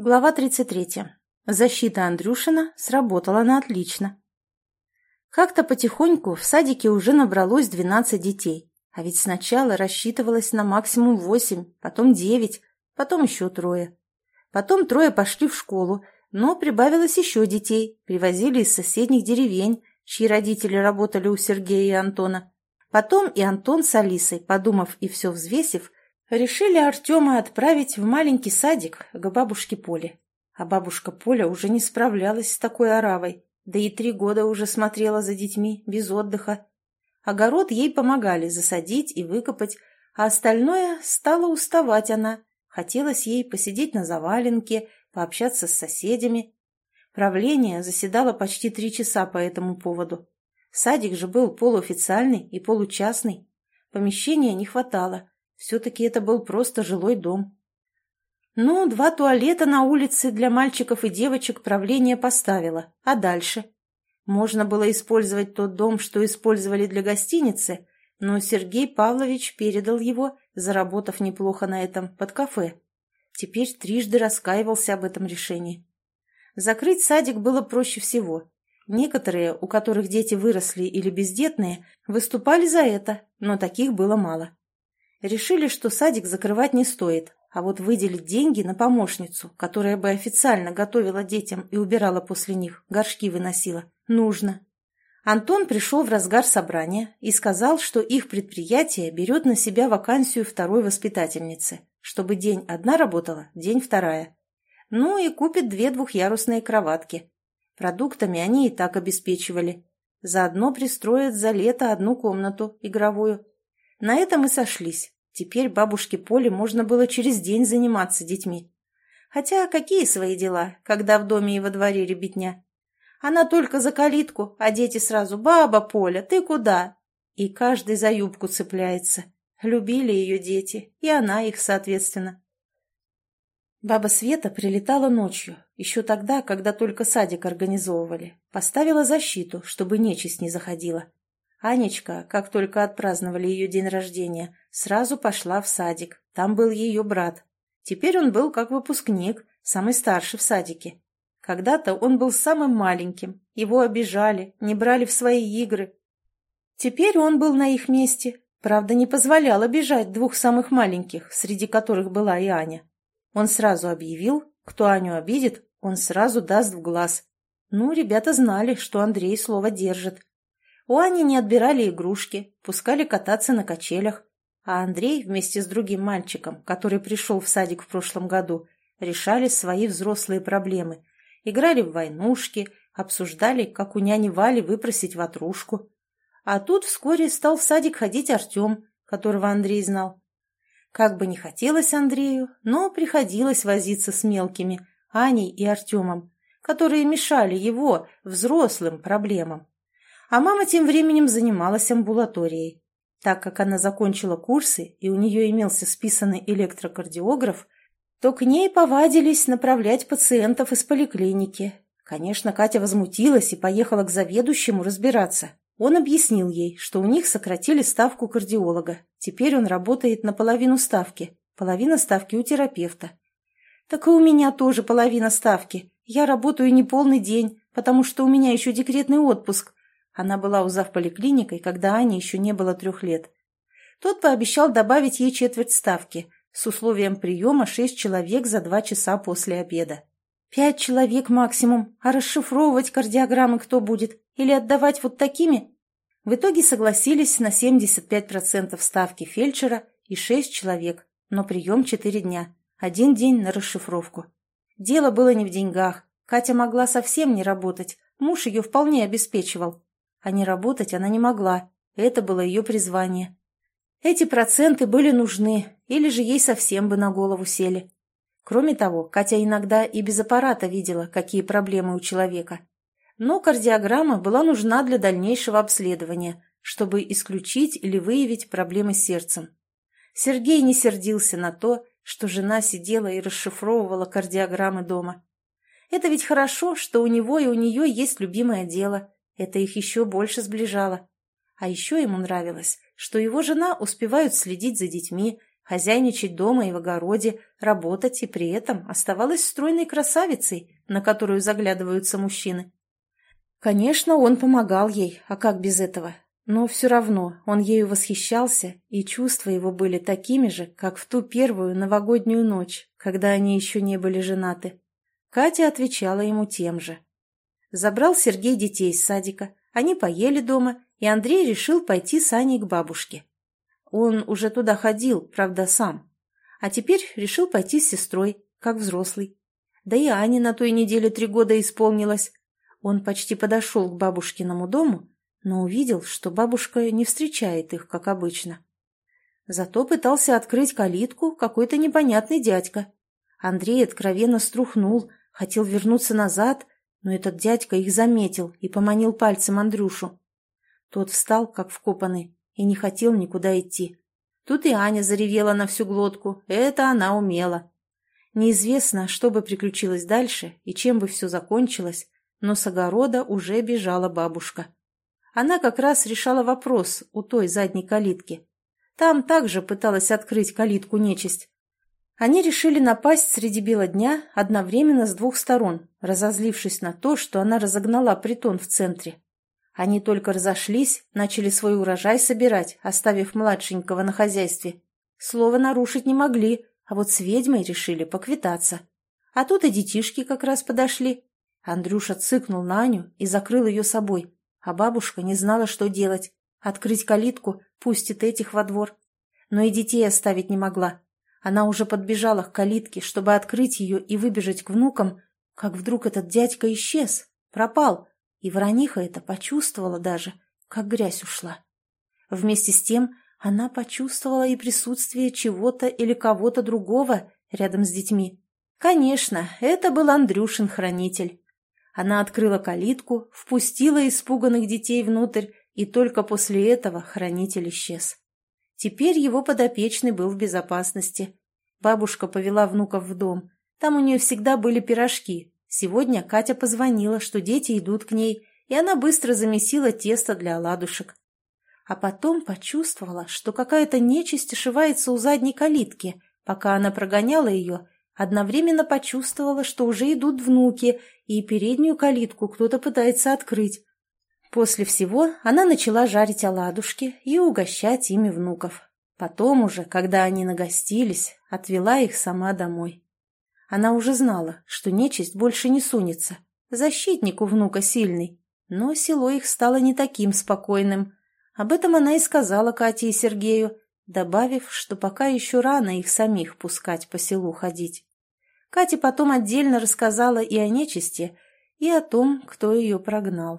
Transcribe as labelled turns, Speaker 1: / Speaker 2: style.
Speaker 1: Глава 33. Защита Андрюшина сработала на отлично. Как-то потихоньку в садике уже набралось 12 детей, а ведь сначала рассчитывалось на максимум 8, потом 9, потом еще трое. Потом трое пошли в школу, но прибавилось еще детей, привозили из соседних деревень, чьи родители работали у Сергея и Антона. Потом и Антон с Алисой, подумав и все взвесив, Решили Артема отправить в маленький садик к бабушке Поле. А бабушка Поля уже не справлялась с такой оравой, да и три года уже смотрела за детьми, без отдыха. Огород ей помогали засадить и выкопать, а остальное стало уставать она. Хотелось ей посидеть на заваленке, пообщаться с соседями. Правление заседало почти три часа по этому поводу. Садик же был полуофициальный и получастный. Помещения не хватало, все-таки это был просто жилой дом. Ну, два туалета на улице для мальчиков и девочек правление поставило. А дальше? Можно было использовать тот дом, что использовали для гостиницы, но Сергей Павлович передал его, заработав неплохо на этом, под кафе. Теперь трижды раскаивался об этом решении. Закрыть садик было проще всего. Некоторые, у которых дети выросли или бездетные, выступали за это, но таких было мало. Решили, что садик закрывать не стоит, а вот выделить деньги на помощницу, которая бы официально готовила детям и убирала после них, горшки выносила, нужно. Антон пришел в разгар собрания и сказал, что их предприятие берет на себя вакансию второй воспитательницы, чтобы день одна работала, день вторая. Ну и купит две двухъярусные кроватки. Продуктами они и так обеспечивали. Заодно пристроят за лето одну комнату, игровую, на этом и сошлись. Теперь бабушке Поле можно было через день заниматься детьми. Хотя какие свои дела, когда в доме и во дворе ребятня? Она только за калитку, а дети сразу «Баба Поля, ты куда?» И каждый за юбку цепляется. Любили ее дети, и она их, соответственно. Баба Света прилетала ночью, еще тогда, когда только садик организовывали. Поставила защиту, чтобы нечисть не заходила. Анечка, как только отпраздновали ее день рождения, сразу пошла в садик. Там был ее брат. Теперь он был как выпускник, самый старший в садике. Когда-то он был самым маленьким, его обижали, не брали в свои игры. Теперь он был на их месте, правда, не позволял обижать двух самых маленьких, среди которых была и Аня. Он сразу объявил, кто Аню обидит, он сразу даст в глаз. Ну, ребята знали, что Андрей слово держит. У Ани не отбирали игрушки, пускали кататься на качелях, а Андрей вместе с другим мальчиком, который пришел в садик в прошлом году, решали свои взрослые проблемы, играли в войнушки, обсуждали, как у няни Вали выпросить ватрушку. А тут вскоре стал в садик ходить Артем, которого Андрей знал. Как бы не хотелось Андрею, но приходилось возиться с мелкими, Аней и Артемом, которые мешали его, взрослым, проблемам. А мама тем временем занималась амбулаторией. Так как она закончила курсы и у нее имелся списанный электрокардиограф, то к ней повадились направлять пациентов из поликлиники. Конечно, Катя возмутилась и поехала к заведующему разбираться. Он объяснил ей, что у них сократили ставку кардиолога. Теперь он работает на половину ставки, половина ставки у терапевта. Так и у меня тоже половина ставки. Я работаю не полный день, потому что у меня еще декретный отпуск, она была у завполиклиникой, когда Ане еще не было трех лет. Тот пообещал добавить ей четверть ставки с условием приема шесть человек за два часа после обеда. Пять человек максимум, а расшифровывать кардиограммы кто будет? Или отдавать вот такими? В итоге согласились на 75% ставки фельдшера и шесть человек, но прием четыре дня, один день на расшифровку. Дело было не в деньгах. Катя могла совсем не работать, муж ее вполне обеспечивал а не работать она не могла. Это было ее призвание. Эти проценты были нужны, или же ей совсем бы на голову сели. Кроме того, Катя иногда и без аппарата видела, какие проблемы у человека. Но кардиограмма была нужна для дальнейшего обследования, чтобы исключить или выявить проблемы с сердцем. Сергей не сердился на то, что жена сидела и расшифровывала кардиограммы дома. Это ведь хорошо, что у него и у нее есть любимое дело, это их еще больше сближало. А еще ему нравилось, что его жена успевают следить за детьми, хозяйничать дома и в огороде, работать и при этом оставалась стройной красавицей, на которую заглядываются мужчины. Конечно, он помогал ей, а как без этого? Но все равно он ею восхищался, и чувства его были такими же, как в ту первую новогоднюю ночь, когда они еще не были женаты. Катя отвечала ему тем же. Забрал Сергей детей из садика, они поели дома, и Андрей решил пойти с Аней к бабушке. Он уже туда ходил, правда, сам. А теперь решил пойти с сестрой, как взрослый. Да и Ане на той неделе три года исполнилось. Он почти подошел к бабушкиному дому, но увидел, что бабушка не встречает их, как обычно. Зато пытался открыть калитку какой-то непонятный дядька. Андрей откровенно струхнул, хотел вернуться назад, но этот дядька их заметил и поманил пальцем Андрюшу. Тот встал, как вкопанный, и не хотел никуда идти. Тут и Аня заревела на всю глотку, это она умела. Неизвестно, что бы приключилось дальше и чем бы все закончилось, но с огорода уже бежала бабушка. Она как раз решала вопрос у той задней калитки. Там также пыталась открыть калитку нечисть. Они решили напасть среди бела дня одновременно с двух сторон, разозлившись на то, что она разогнала притон в центре. Они только разошлись, начали свой урожай собирать, оставив младшенького на хозяйстве. Слово нарушить не могли, а вот с ведьмой решили поквитаться. А тут и детишки как раз подошли. Андрюша цыкнул на Аню и закрыл ее собой, а бабушка не знала, что делать. Открыть калитку, пустит этих во двор. Но и детей оставить не могла. Она уже подбежала к калитке, чтобы открыть ее и выбежать к внукам, как вдруг этот дядька исчез, пропал, и Ворониха это почувствовала даже, как грязь ушла. Вместе с тем она почувствовала и присутствие чего-то или кого-то другого рядом с детьми. Конечно, это был Андрюшин хранитель. Она открыла калитку, впустила испуганных детей внутрь, и только после этого хранитель исчез. Теперь его подопечный был в безопасности. Бабушка повела внуков в дом. Там у нее всегда были пирожки. Сегодня Катя позвонила, что дети идут к ней, и она быстро замесила тесто для оладушек. А потом почувствовала, что какая-то нечисть ошивается у задней калитки. Пока она прогоняла ее, одновременно почувствовала, что уже идут внуки, и переднюю калитку кто-то пытается открыть. После всего она начала жарить оладушки и угощать ими внуков. Потом уже, когда они нагостились, отвела их сама домой. Она уже знала, что нечисть больше не сунется. Защитник у внука сильный. Но село их стало не таким спокойным. Об этом она и сказала Кате и Сергею, добавив, что пока еще рано их самих пускать по селу ходить. Катя потом отдельно рассказала и о нечисти, и о том, кто ее прогнал.